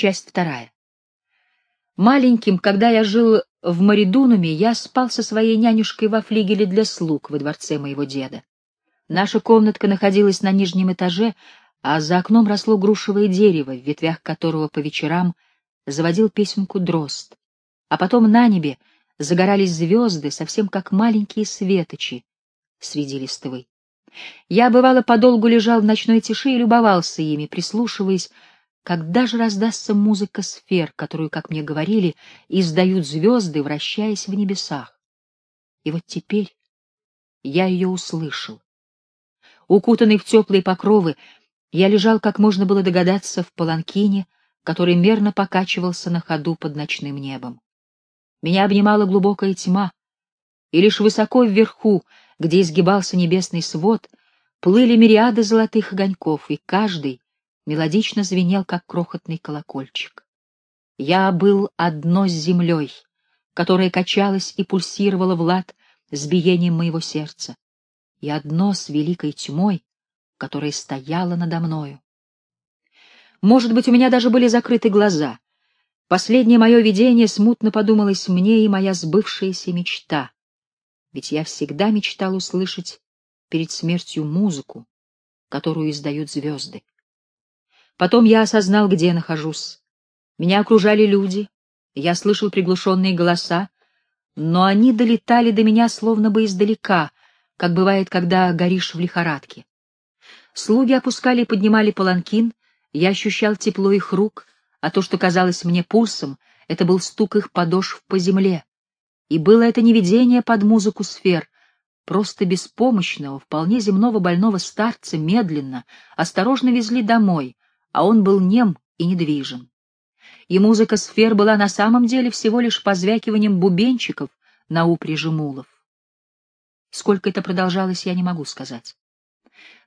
Часть вторая. Маленьким, когда я жил в Маридунуме, я спал со своей нянюшкой во флигеле для слуг во дворце моего деда. Наша комнатка находилась на нижнем этаже, а за окном росло грушевое дерево, в ветвях которого по вечерам заводил песенку дрозд. А потом на небе загорались звезды, совсем как маленькие светочи среди листвы. Я, бывало, подолгу лежал в ночной тиши и любовался ими, прислушиваясь, когда же раздастся музыка сфер, которую, как мне говорили, издают звезды, вращаясь в небесах. И вот теперь я ее услышал. Укутанный в теплые покровы, я лежал, как можно было догадаться, в паланкине, который мерно покачивался на ходу под ночным небом. Меня обнимала глубокая тьма, и лишь высоко вверху, где изгибался небесный свод, плыли мириады золотых огоньков, и каждый мелодично звенел, как крохотный колокольчик. Я был одно с землей, которая качалась и пульсировала в лад с биением моего сердца, и одно с великой тьмой, которая стояла надо мною. Может быть, у меня даже были закрыты глаза. Последнее мое видение смутно подумалось мне и моя сбывшаяся мечта ведь я всегда мечтал услышать перед смертью музыку, которую издают звезды. Потом я осознал, где нахожусь. Меня окружали люди, я слышал приглушенные голоса, но они долетали до меня словно бы издалека, как бывает, когда горишь в лихорадке. Слуги опускали и поднимали паланкин, я ощущал тепло их рук, а то, что казалось мне пульсом, это был стук их подошв по земле. И было это не видение под музыку сфер, просто беспомощного, вполне земного больного старца медленно, осторожно везли домой, а он был нем и недвижим. И музыка сфер была на самом деле всего лишь позвякиванием бубенчиков на упряжи мулов. Сколько это продолжалось, я не могу сказать.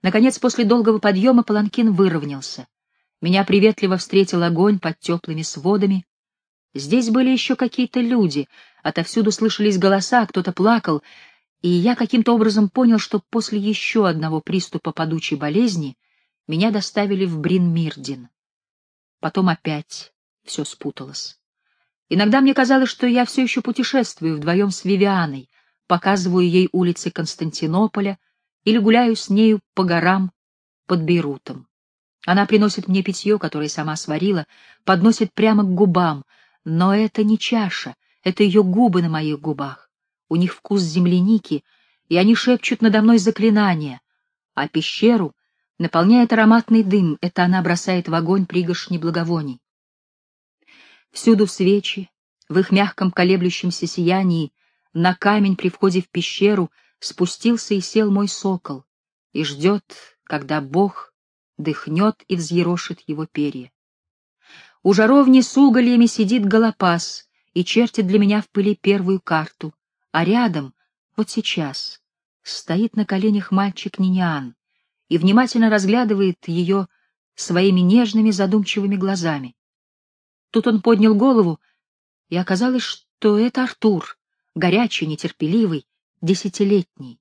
Наконец, после долгого подъема паланкин выровнялся. Меня приветливо встретил огонь под теплыми сводами. Здесь были еще какие-то люди, Отовсюду слышались голоса, кто-то плакал, и я каким-то образом понял, что после еще одного приступа падучей болезни меня доставили в Бринмирдин. Потом опять все спуталось. Иногда мне казалось, что я все еще путешествую вдвоем с Вивианой, показываю ей улицы Константинополя или гуляю с нею по горам под Бейрутом. Она приносит мне питье, которое сама сварила, подносит прямо к губам, но это не чаша, это ее губы на моих губах. У них вкус земляники, и они шепчут надо мной заклинания. А пещеру наполняет ароматный дым, это она бросает в огонь пригоршни благовоний. Всюду свечи, в их мягком колеблющемся сиянии, на камень при входе в пещеру спустился и сел мой сокол, и ждет, когда Бог дыхнет и взъерошит его перья. У жаровни с угольями сидит голопас, и чертит для меня в пыли первую карту, а рядом, вот сейчас, стоит на коленях мальчик Ниниан и внимательно разглядывает ее своими нежными задумчивыми глазами. Тут он поднял голову, и оказалось, что это Артур, горячий, нетерпеливый, десятилетний.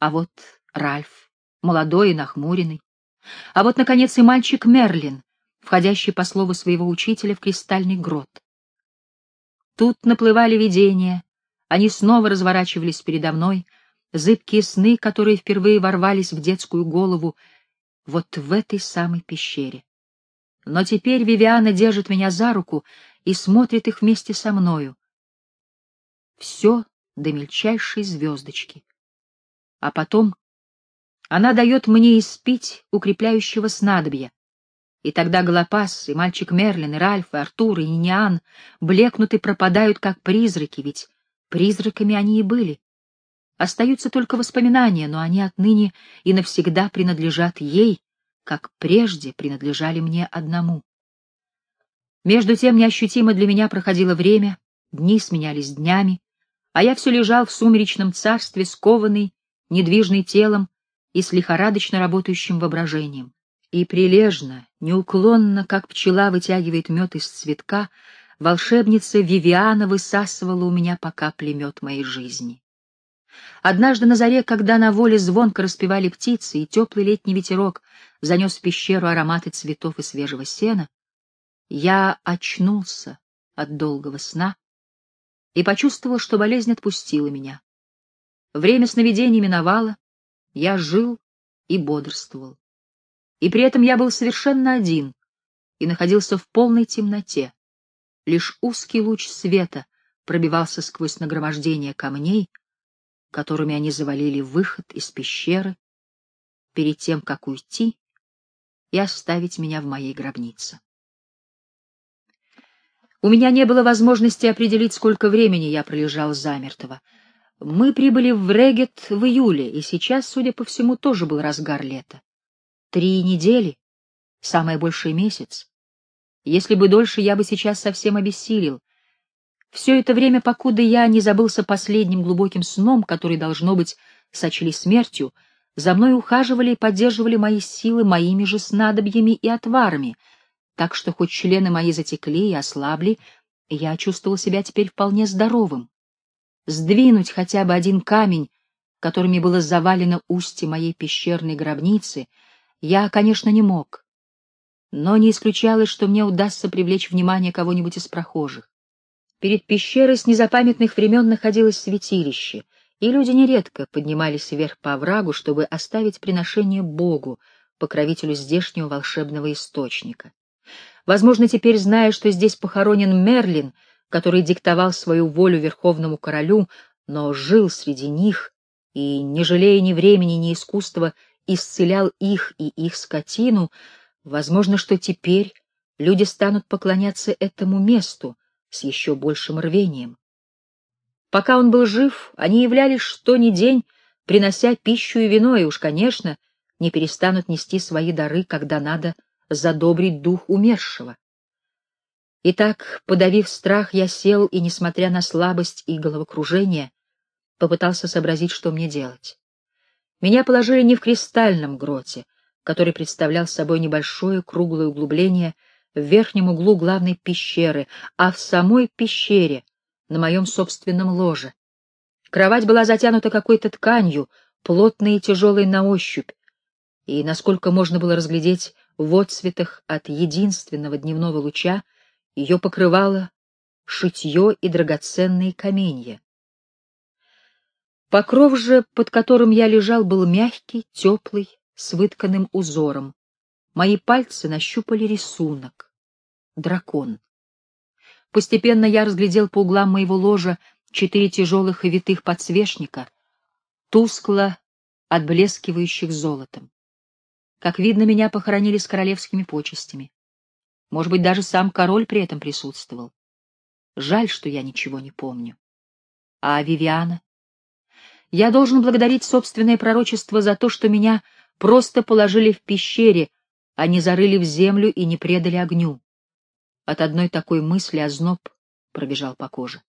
А вот Ральф, молодой и нахмуренный. А вот, наконец, и мальчик Мерлин, входящий, по слову своего учителя, в кристальный грот. Тут наплывали видения, они снова разворачивались передо мной, зыбкие сны, которые впервые ворвались в детскую голову вот в этой самой пещере. Но теперь Вивиана держит меня за руку и смотрит их вместе со мною. Все до мельчайшей звездочки. А потом она дает мне испить укрепляющего снадобья, и тогда Голопас, и мальчик Мерлин, и Ральф, и Артур, и Ниниан блекнут и пропадают, как призраки, ведь призраками они и были. Остаются только воспоминания, но они отныне и навсегда принадлежат ей, как прежде принадлежали мне одному. Между тем неощутимо для меня проходило время, дни сменялись днями, а я все лежал в сумеречном царстве, скованный, недвижный телом и с лихорадочно работающим воображением. И прилежно, неуклонно, как пчела вытягивает мед из цветка, волшебница Вивиана высасывала у меня по капле мед моей жизни. Однажды на заре, когда на воле звонко распевали птицы, и теплый летний ветерок занес в пещеру ароматы цветов и свежего сена, Я очнулся от долгого сна и почувствовал, что болезнь отпустила меня. Время сновидений миновало, я жил и бодрствовал. И при этом я был совершенно один и находился в полной темноте. Лишь узкий луч света пробивался сквозь нагромождение камней, которыми они завалили выход из пещеры, перед тем, как уйти и оставить меня в моей гробнице. У меня не было возможности определить, сколько времени я пролежал замертво. Мы прибыли в Регет в июле, и сейчас, судя по всему, тоже был разгар лета. Три недели, самое большее месяц. Если бы дольше, я бы сейчас совсем обессилел. Все это время, покуда я не забылся последним глубоким сном, который, должно быть, сочли смертью, за мной ухаживали и поддерживали мои силы моими же снадобьями и отварами, так что хоть члены мои затекли и ослабли, я чувствовал себя теперь вполне здоровым. Сдвинуть хотя бы один камень, которыми было завалено устье моей пещерной гробницы, я, конечно, не мог. Но не исключалось, что мне удастся привлечь внимание кого-нибудь из прохожих. Перед пещерой с незапамятных времен находилось святилище — и люди нередко поднимались вверх по оврагу, чтобы оставить приношение Богу, покровителю здешнего волшебного источника. Возможно, теперь, зная, что здесь похоронен Мерлин, который диктовал свою волю верховному королю, но жил среди них и, не жалея ни времени, ни искусства, исцелял их и их скотину, возможно, что теперь люди станут поклоняться этому месту с еще большим рвением. Пока он был жив, они являлись что ни день, принося пищу и вино, и уж, конечно, не перестанут нести свои дары, когда надо задобрить дух умершего. Итак, подавив страх, я сел и, несмотря на слабость и головокружение, попытался сообразить, что мне делать. Меня положили не в кристальном гроте, который представлял собой небольшое круглое углубление в верхнем углу главной пещеры, а в самой пещере, на моем собственном ложе. Кровать была затянута какой-то тканью, плотной и тяжелой на ощупь, и, насколько можно было разглядеть в отцветах от единственного дневного луча, ее покрывало шитье и драгоценные каменья. Покров же, под которым я лежал, был мягкий, теплый, с вытканным узором. Мои пальцы нащупали рисунок — дракон. Постепенно я разглядел по углам моего ложа четыре тяжелых и витых подсвечника, тускло отблескивающих золотом. Как видно, меня похоронили с королевскими почестями. Может быть, даже сам король при этом присутствовал. Жаль, что я ничего не помню. А Вивиана? Я должен благодарить собственное пророчество за то, что меня просто положили в пещере, а не зарыли в землю и не предали огню. От одной такой мысли озноб пробежал по коже.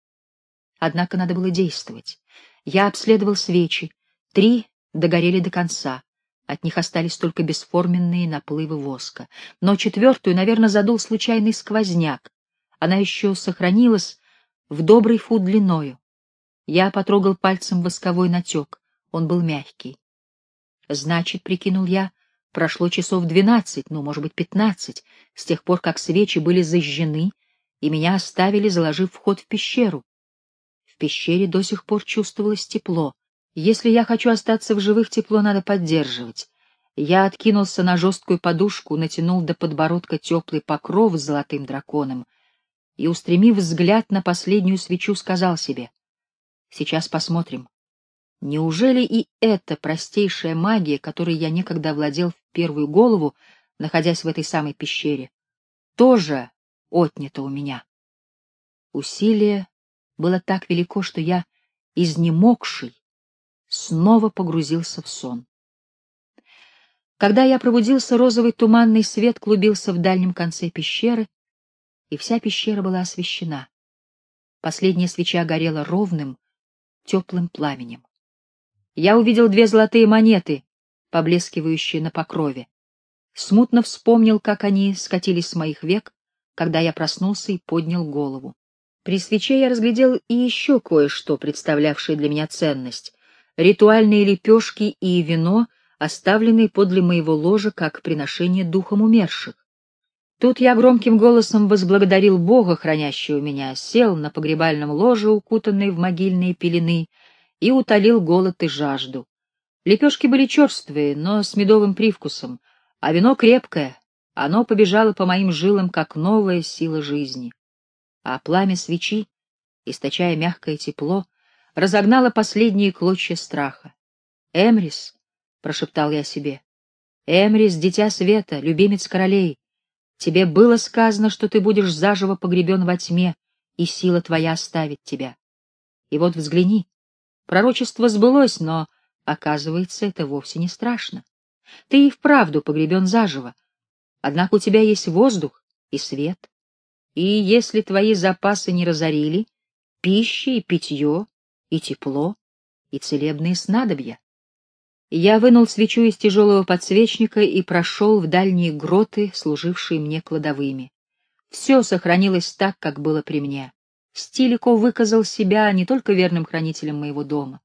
Однако надо было действовать. Я обследовал свечи. Три догорели до конца. От них остались только бесформенные наплывы воска. Но четвертую, наверное, задул случайный сквозняк. Она еще сохранилась в добрый фут длиною. Я потрогал пальцем восковой натек. Он был мягкий. Значит, прикинул я, Прошло часов двенадцать, ну, может быть, пятнадцать, с тех пор, как свечи были зажжены, и меня оставили, заложив вход в пещеру. В пещере до сих пор чувствовалось тепло. Если я хочу остаться в живых, тепло надо поддерживать. Я откинулся на жесткую подушку, натянул до подбородка теплый покров с золотым драконом и, устремив взгляд на последнюю свечу, сказал себе, «Сейчас посмотрим, Неужели и эта простейшая магия, которой я некогда владел в первую голову, находясь в этой самой пещере, тоже отнята у меня? Усилие было так велико, что я, изнемогший, снова погрузился в сон. Когда я пробудился, розовый туманный свет клубился в дальнем конце пещеры, и вся пещера была освещена. Последняя свеча горела ровным, теплым пламенем я увидел две золотые монеты, поблескивающие на покрове. Смутно вспомнил, как они скатились с моих век, когда я проснулся и поднял голову. При свече я разглядел и еще кое-что, представлявшее для меня ценность. Ритуальные лепешки и вино, оставленные подле моего ложа как приношение духом умерших. Тут я громким голосом возблагодарил Бога, хранящего меня, сел на погребальном ложе, укутанный в могильные пелены, и утолил голод и жажду. Лепешки были черствые, но с медовым привкусом, а вино крепкое, оно побежало по моим жилам, как новая сила жизни. А пламя свечи, источая мягкое тепло, разогнало последние клочья страха. «Эмрис», — прошептал я себе, — «Эмрис, дитя света, любимец королей, тебе было сказано, что ты будешь заживо погребен во тьме, и сила твоя оставит тебя. И вот взгляни, пророчество сбылось, но, оказывается, это вовсе не страшно. Ты и вправду погребен заживо, однако у тебя есть воздух и свет. И если твои запасы не разорили, пища и питье, и тепло, и целебные снадобья. Я вынул свечу из тяжелого подсвечника и прошел в дальние гроты, служившие мне кладовыми. Все сохранилось так, как было при мне. Стилико выказал себя не только верным хранителем моего дома.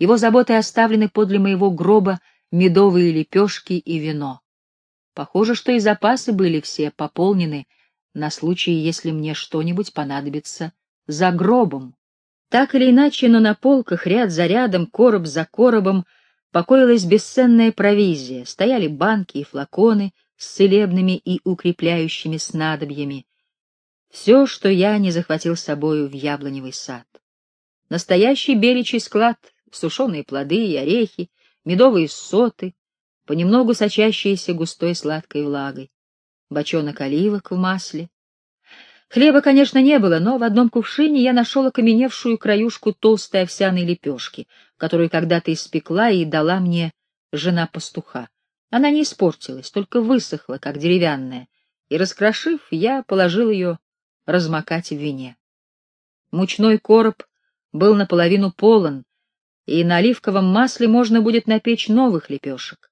Его заботой оставлены подле моего гроба медовые лепешки и вино. Похоже, что и запасы были все пополнены на случай, если мне что-нибудь понадобится за гробом. Так или иначе, но на полках ряд за рядом, короб за коробом покоилась бесценная провизия, стояли банки и флаконы с целебными и укрепляющими снадобьями. Все, что я не захватил с собою в яблоневый сад. Настоящий беличий склад, сушеные плоды и орехи, медовые соты, понемногу сочащиеся густой сладкой влагой, бочонок оливок в масле, Хлеба, конечно, не было, но в одном кувшине я нашел окаменевшую краюшку толстой овсяной лепешки, которую когда-то испекла и дала мне жена пастуха. Она не испортилась, только высохла, как деревянная, и, раскрошив, я положил ее размокать в вине. Мучной короб был наполовину полон, и на оливковом масле можно будет напечь новых лепешек.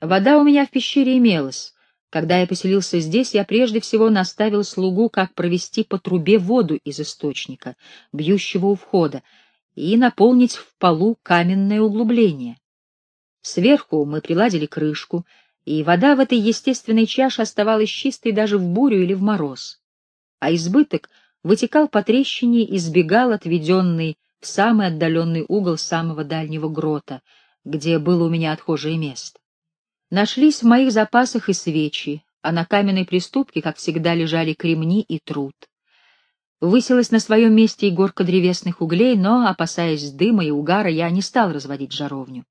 Вода у меня в пещере имелась, когда я поселился здесь, я прежде всего наставил слугу, как провести по трубе воду из источника, бьющего у входа, и наполнить в полу каменное углубление. Сверху мы приладили крышку, и вода в этой естественной чаше оставалась чистой даже в бурю или в мороз. А избыток вытекал по трещине и сбегал отведенный в самый отдаленный угол самого дальнего грота, где было у меня отхожее место. Нашлись в моих запасах и свечи, а на каменной приступке, как всегда, лежали кремни и труд. Высилась на своем месте и горка древесных углей, но, опасаясь дыма и угара, я не стал разводить жаровню.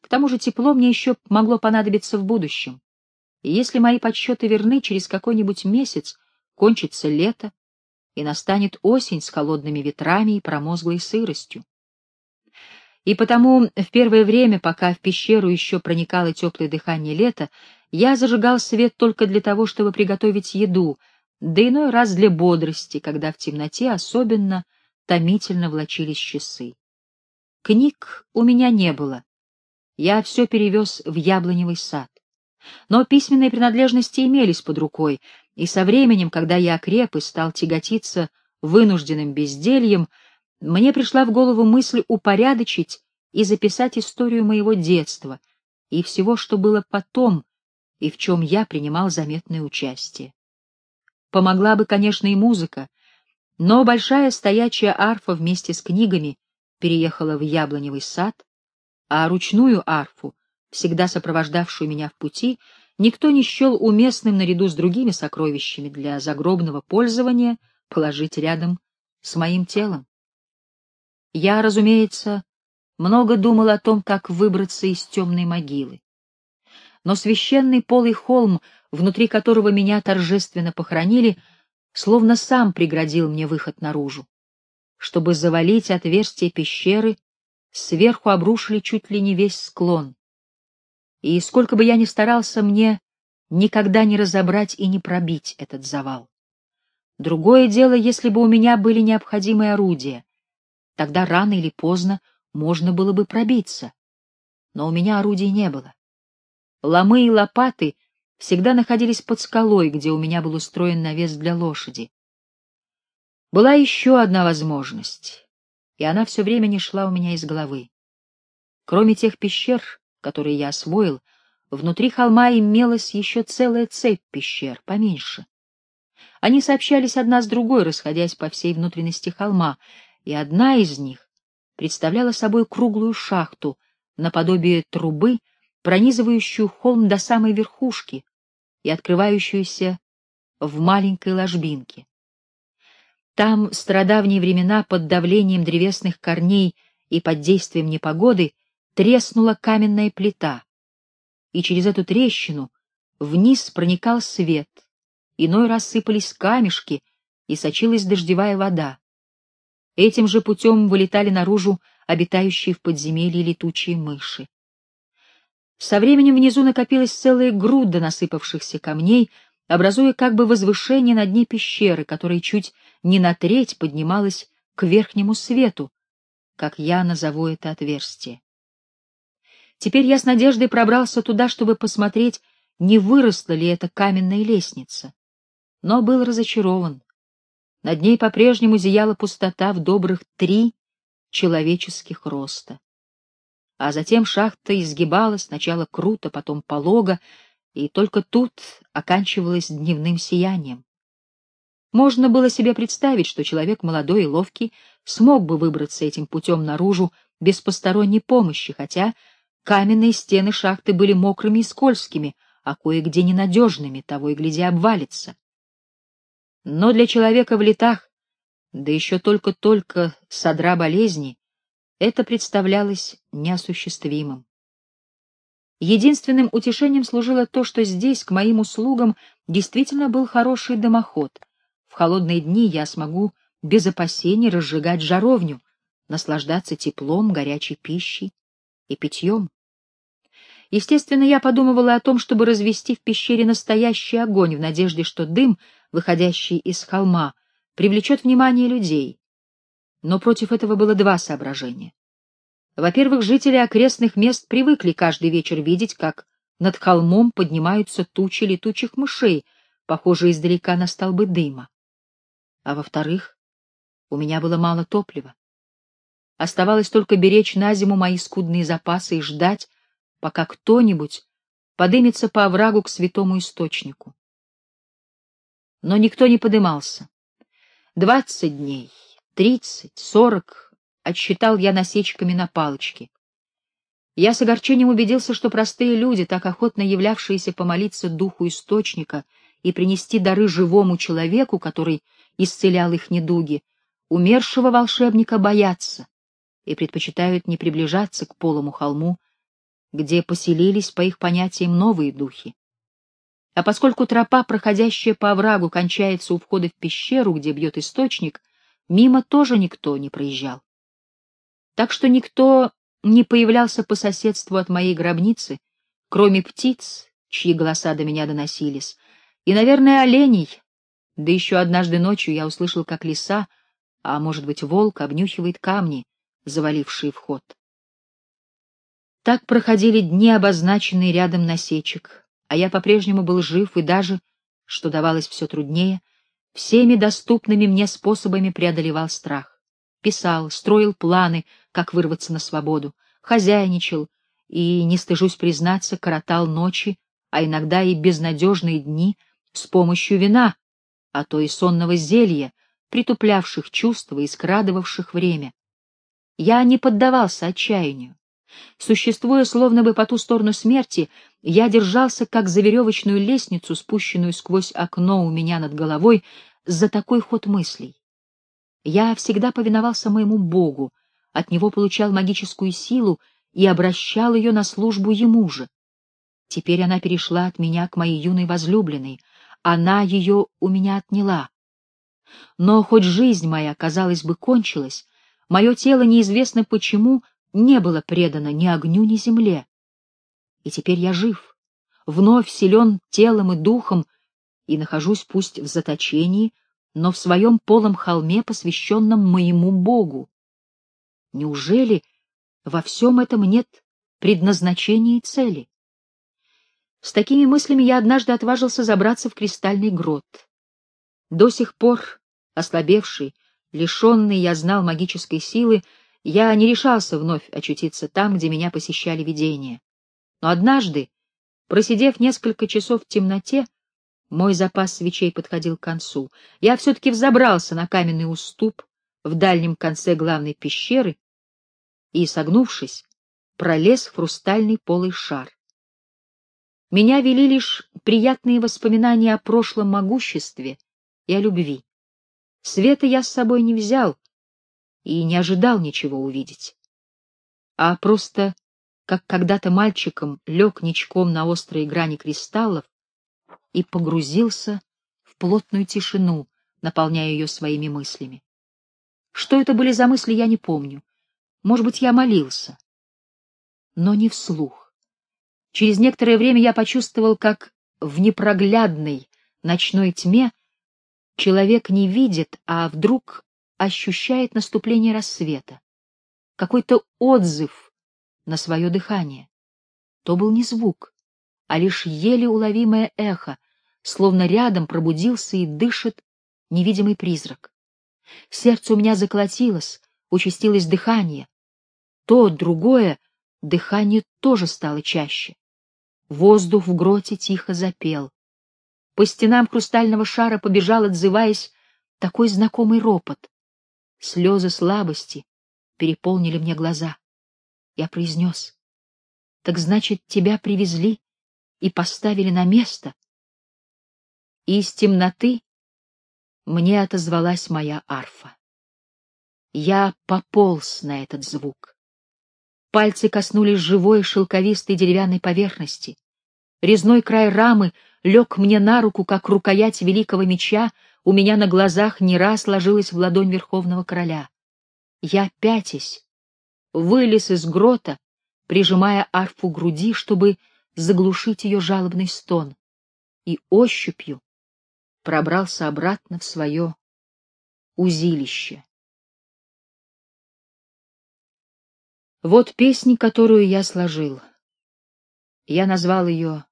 К тому же тепло мне еще могло понадобиться в будущем. И если мои подсчеты верны, через какой-нибудь месяц кончится лето, и настанет осень с холодными ветрами и промозглой сыростью. И потому в первое время, пока в пещеру еще проникало теплое дыхание лета, я зажигал свет только для того, чтобы приготовить еду, да иной раз для бодрости, когда в темноте особенно томительно влачились часы. Книг у меня не было. Я все перевез в яблоневый сад. Но письменные принадлежности имелись под рукой, и со временем, когда я окреп и стал тяготиться вынужденным бездельем, мне пришла в голову мысль упорядочить и записать историю моего детства и всего, что было потом, и в чем я принимал заметное участие. Помогла бы, конечно, и музыка, но большая стоячая арфа вместе с книгами переехала в яблоневый сад, а ручную арфу, всегда сопровождавшую меня в пути, никто не счел уместным наряду с другими сокровищами для загробного пользования положить рядом с моим телом. Я, разумеется, много думал о том, как выбраться из темной могилы. Но священный полый холм, внутри которого меня торжественно похоронили, словно сам преградил мне выход наружу. Чтобы завалить отверстие пещеры, сверху обрушили чуть ли не весь склон. И сколько бы я ни старался, мне никогда не разобрать и не пробить этот завал. Другое дело, если бы у меня были необходимые орудия, Тогда рано или поздно можно было бы пробиться. Но у меня орудий не было. Ломы и лопаты всегда находились под скалой, где у меня был устроен навес для лошади. Была еще одна возможность, и она все время не шла у меня из головы. Кроме тех пещер, которые я освоил, Внутри холма имелась еще целая цепь пещер, поменьше. Они сообщались одна с другой, расходясь по всей внутренности холма, и одна из них представляла собой круглую шахту, наподобие трубы, пронизывающую холм до самой верхушки и открывающуюся в маленькой ложбинке. Там, страдавние времена, под давлением древесных корней и под действием непогоды, треснула каменная плита, и через эту трещину вниз проникал свет, иной раз сыпались камешки, и сочилась дождевая вода. Этим же путем вылетали наружу обитающие в подземелье летучие мыши. Со временем внизу накопилась целая груда насыпавшихся камней, образуя как бы возвышение на дне пещеры, которая чуть не на треть поднималась к верхнему свету, как я назову это отверстие. Теперь я с надеждой пробрался туда, чтобы посмотреть, не выросла ли эта каменная лестница. Но был разочарован. Над ней по-прежнему зияла пустота в добрых три человеческих роста. А затем шахта изгибалась сначала круто, потом полого, и только тут оканчивалась дневным сиянием. Можно было себе представить, что человек молодой и ловкий смог бы выбраться этим путем наружу без посторонней помощи, хотя каменные стены шахты были мокрыми и скользкими, а кое-где ненадежными, того и гляди обвалится. Но для человека в летах, да еще только-только содра болезни, это представлялось неосуществимым. Единственным утешением служило то, что здесь к моим услугам действительно был хороший дымоход. В холодные дни я смогу без опасений разжигать жаровню, наслаждаться теплом, горячей пищей и питьем. Естественно, я подумывала о том, чтобы развести в пещере настоящий огонь в надежде, что дым, выходящий из холма, привлечет внимание людей. Но против этого было два соображения. Во-первых, жители окрестных мест привыкли каждый вечер видеть, как над холмом поднимаются тучи летучих мышей, похожие издалека на столбы дыма. А во-вторых, у меня было мало топлива. Оставалось только беречь на зиму мои скудные запасы и ждать, пока кто-нибудь подымется по оврагу к святому источнику. Но никто не подымался. Двадцать дней, тридцать, сорок отсчитал я насечками на палочке. Я с огорчением убедился, что простые люди, так охотно являвшиеся помолиться духу источника и принести дары живому человеку, который исцелял их недуги, умершего волшебника боятся и предпочитают не приближаться к полому холму, где поселились, по их понятиям, новые духи. А поскольку тропа, проходящая по оврагу, кончается у входа в пещеру, где бьет источник, мимо тоже никто не проезжал. Так что никто не появлялся по соседству от моей гробницы, кроме птиц, чьи голоса до меня доносились, и, наверное, оленей. Да еще однажды ночью я услышал, как лиса, а может быть, волк, обнюхивает камни, завалившие вход. Так проходили дни, обозначенные рядом насечек, а я по-прежнему был жив и даже, что давалось все труднее, всеми доступными мне способами преодолевал страх. Писал, строил планы, как вырваться на свободу, хозяйничал и, не стыжусь признаться, коротал ночи, а иногда и безнадежные дни с помощью вина, а то и сонного зелья, притуплявших чувства и скрадывавших время. Я не поддавался отчаянию. Существуя словно бы по ту сторону смерти, я держался как за веревочную лестницу, спущенную сквозь окно у меня над головой, за такой ход мыслей. Я всегда повиновался моему Богу, от него получал магическую силу и обращал ее на службу ему же. Теперь она перешла от меня к моей юной возлюбленной, она ее у меня отняла. Но хоть жизнь моя, казалось бы, кончилась, мое тело неизвестно почему не было предано ни огню, ни земле. И теперь я жив, вновь силен телом и духом, и нахожусь пусть в заточении, но в своем полом холме, посвященном моему Богу. Неужели во всем этом нет предназначения и цели? С такими мыслями я однажды отважился забраться в кристальный грот. До сих пор, ослабевший, лишенный, я знал магической силы, я не решался вновь очутиться там, где меня посещали видения. Но однажды, Просидев несколько часов в темноте, мой запас свечей подходил к концу. Я все-таки взобрался на каменный уступ в дальнем конце главной пещеры и, согнувшись, пролез в хрустальный полый шар. Меня вели лишь приятные воспоминания о прошлом могуществе и о любви. Света я с собой не взял и не ожидал ничего увидеть, а просто, как когда-то мальчиком, лег ничком на острые грани кристаллов и погрузился в плотную тишину, наполняя ее своими мыслями. Что это были за мысли, я не помню. Может быть, я молился, но не вслух. Через некоторое время я почувствовал, как в непроглядной ночной тьме человек не видит, а вдруг ощущает наступление рассвета, какой-то отзыв на свое дыхание. То был не звук, а лишь еле уловимое эхо, словно рядом пробудился и дышит невидимый призрак. Сердце у меня заколотилось, участилось дыхание. То, другое, дыхание тоже стало чаще. Воздух в гроте тихо запел. По стенам хрустального шара побежал, отзываясь, такой знакомый ропот. Слезы слабости переполнили мне глаза. Я произнес. — Так значит, тебя привезли и поставили на место? И из темноты мне отозвалась моя арфа. Я пополз на этот звук. Пальцы коснулись живой шелковистой деревянной поверхности. Резной край рамы лег мне на руку, как рукоять великого меча, у меня на глазах не раз ложилась в ладонь верховного короля. Я, пятясь, вылез из грота, прижимая арфу груди, чтобы заглушить ее жалобный стон, и ощупью пробрался обратно в свое узилище. Вот песня, которую я сложил. Я назвал ее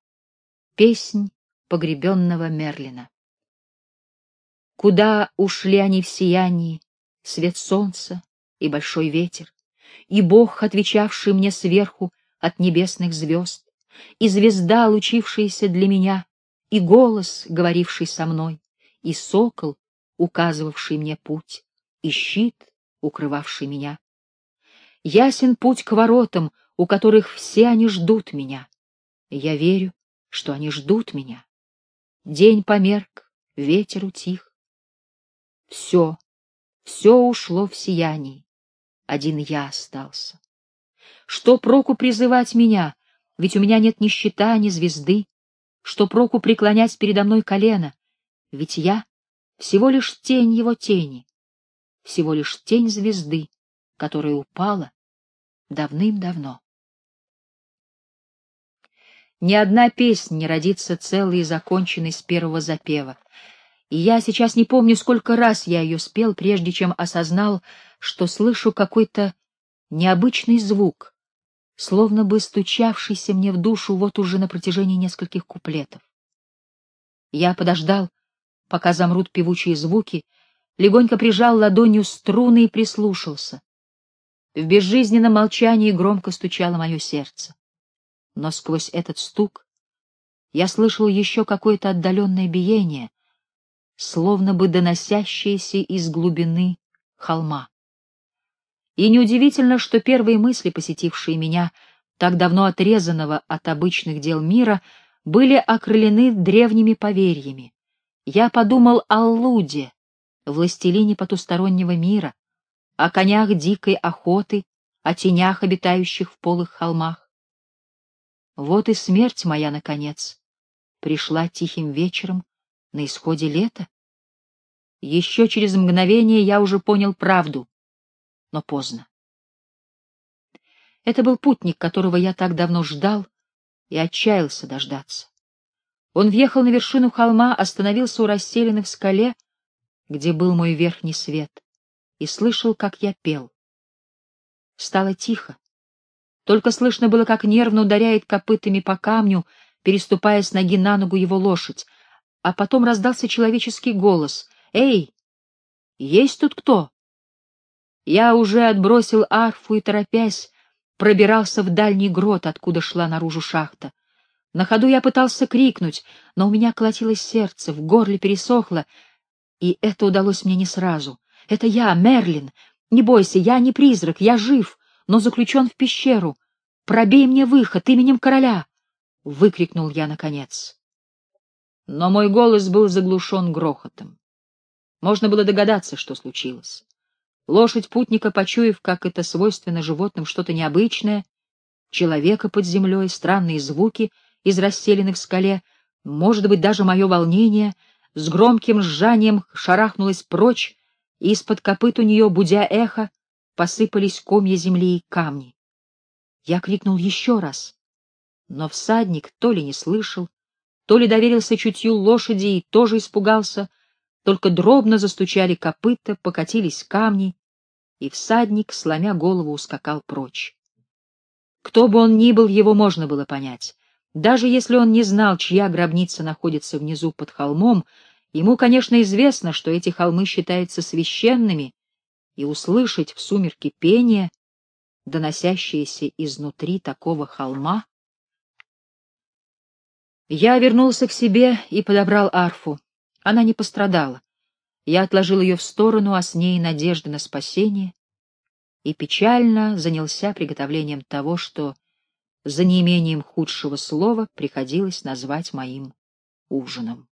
«Песнь погребенного Мерлина». Куда ушли они в сиянии, свет солнца и большой ветер, и Бог, отвечавший мне сверху от небесных звезд, и звезда, лучившаяся для меня, и голос, говоривший со мной, и сокол, указывавший мне путь, и щит, укрывавший меня. Ясен путь к воротам, у которых все они ждут меня. Я верю, что они ждут меня. День померк, ветер утих. Все, все ушло в сиянии. Один я остался. Что проку призывать меня, ведь у меня нет ни щита, ни звезды, что проку преклонять передо мной колено, ведь я всего лишь тень его тени, всего лишь тень звезды, которая упала давным-давно. Ни одна песня не родится целой и законченной с первого запева, и я сейчас не помню, сколько раз я ее спел, прежде чем осознал, что слышу какой-то необычный звук, словно бы стучавшийся мне в душу вот уже на протяжении нескольких куплетов. Я подождал, пока замрут певучие звуки, легонько прижал ладонью струны и прислушался. В безжизненном молчании громко стучало мое сердце. Но сквозь этот стук я слышал еще какое-то отдаленное биение, словно бы доносящееся из глубины холма. И неудивительно, что первые мысли, посетившие меня, так давно отрезанного от обычных дел мира, были окрылены древними поверьями. Я подумал о Луде, властелине потустороннего мира, о конях дикой охоты, о тенях, обитающих в полых холмах. Вот и смерть моя, наконец, пришла тихим вечером на исходе лета. Еще через мгновение я уже понял правду но поздно. Это был путник, которого я так давно ждал и отчаялся дождаться. Он въехал на вершину холма, остановился у расселены в скале, где был мой верхний свет, и слышал, как я пел. Стало тихо. Только слышно было, как нервно ударяет копытами по камню, переступая с ноги на ногу его лошадь, а потом раздался человеческий голос. «Эй, есть тут кто?» Я уже отбросил арфу и, торопясь, пробирался в дальний грот, откуда шла наружу шахта. На ходу я пытался крикнуть, но у меня колотилось сердце, в горле пересохло, и это удалось мне не сразу. Это я, Мерлин. Не бойся, я не призрак, я жив, но заключен в пещеру. Пробей мне выход именем короля! — выкрикнул я наконец. Но мой голос был заглушен грохотом. Можно было догадаться, что случилось. Лошадь путника, почуяв, как это свойственно животным, что-то необычное, человека под землей, странные звуки — из расселенных в скале, может быть, даже мое волнение, с громким сжанием шарахнулось прочь, и из-под копыт у нее, будя эхо, посыпались комья земли и камни. Я крикнул еще раз, но всадник то ли не слышал, то ли доверился чутью лошади и тоже испугался, только дробно застучали копыта, покатились камни, и всадник, сломя голову, ускакал прочь. Кто бы он ни был, его можно было понять. Даже если он не знал, чья гробница находится внизу под холмом, ему, конечно, известно, что эти холмы считаются священными, и услышать в сумерке пение, доносящееся изнутри такого холма. Я вернулся к себе и подобрал арфу. Она не пострадала. Я отложил ее в сторону, а с ней надежда на спасение, и печально занялся приготовлением того, что за неимением худшего слова приходилось назвать моим ужином.